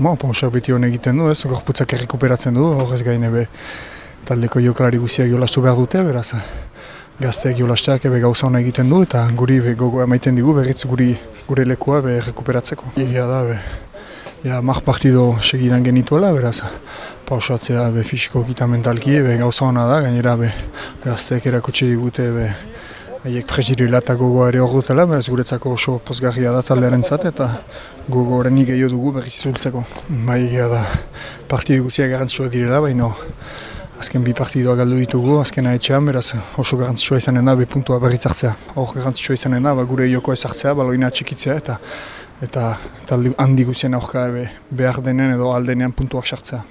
Mo, pausak beti hon egiten du, ez, gorputzak errekuperatzen du, horrez gaine be taldeko jokalari guziak jolastu behar dute, beraz, gazteak jolasteak ebe gauza hona egiten du, eta guri be gogo emaiten digu, berriz guri gure lekua be rekuperatzeko. Egia da, be, ja, mar partido segidan genituela, beraz, pausatzea be fisikoki eta mentalki, be gauza hona da, gainera be gazteak erakutsi digute, be, Haiek presidirila eta gogoa ere hor dutela, beraz guretzako oso pozgarria da taldearen zat, eta gogo horrenik gehiago dugu berriz zultzeko. Bai da partidu guztiak garantzua direla, baina azken bi partidua galdu ditugu, azkena etxean, beraz oso garantzua izanen da, be puntua berriz hartzea. Hor garantzua izanen da, ba, gure joko ez hartzea, baloina txikitzea, eta eta talde handi guztien aurka behar denen edo aldenean puntuak sartzea.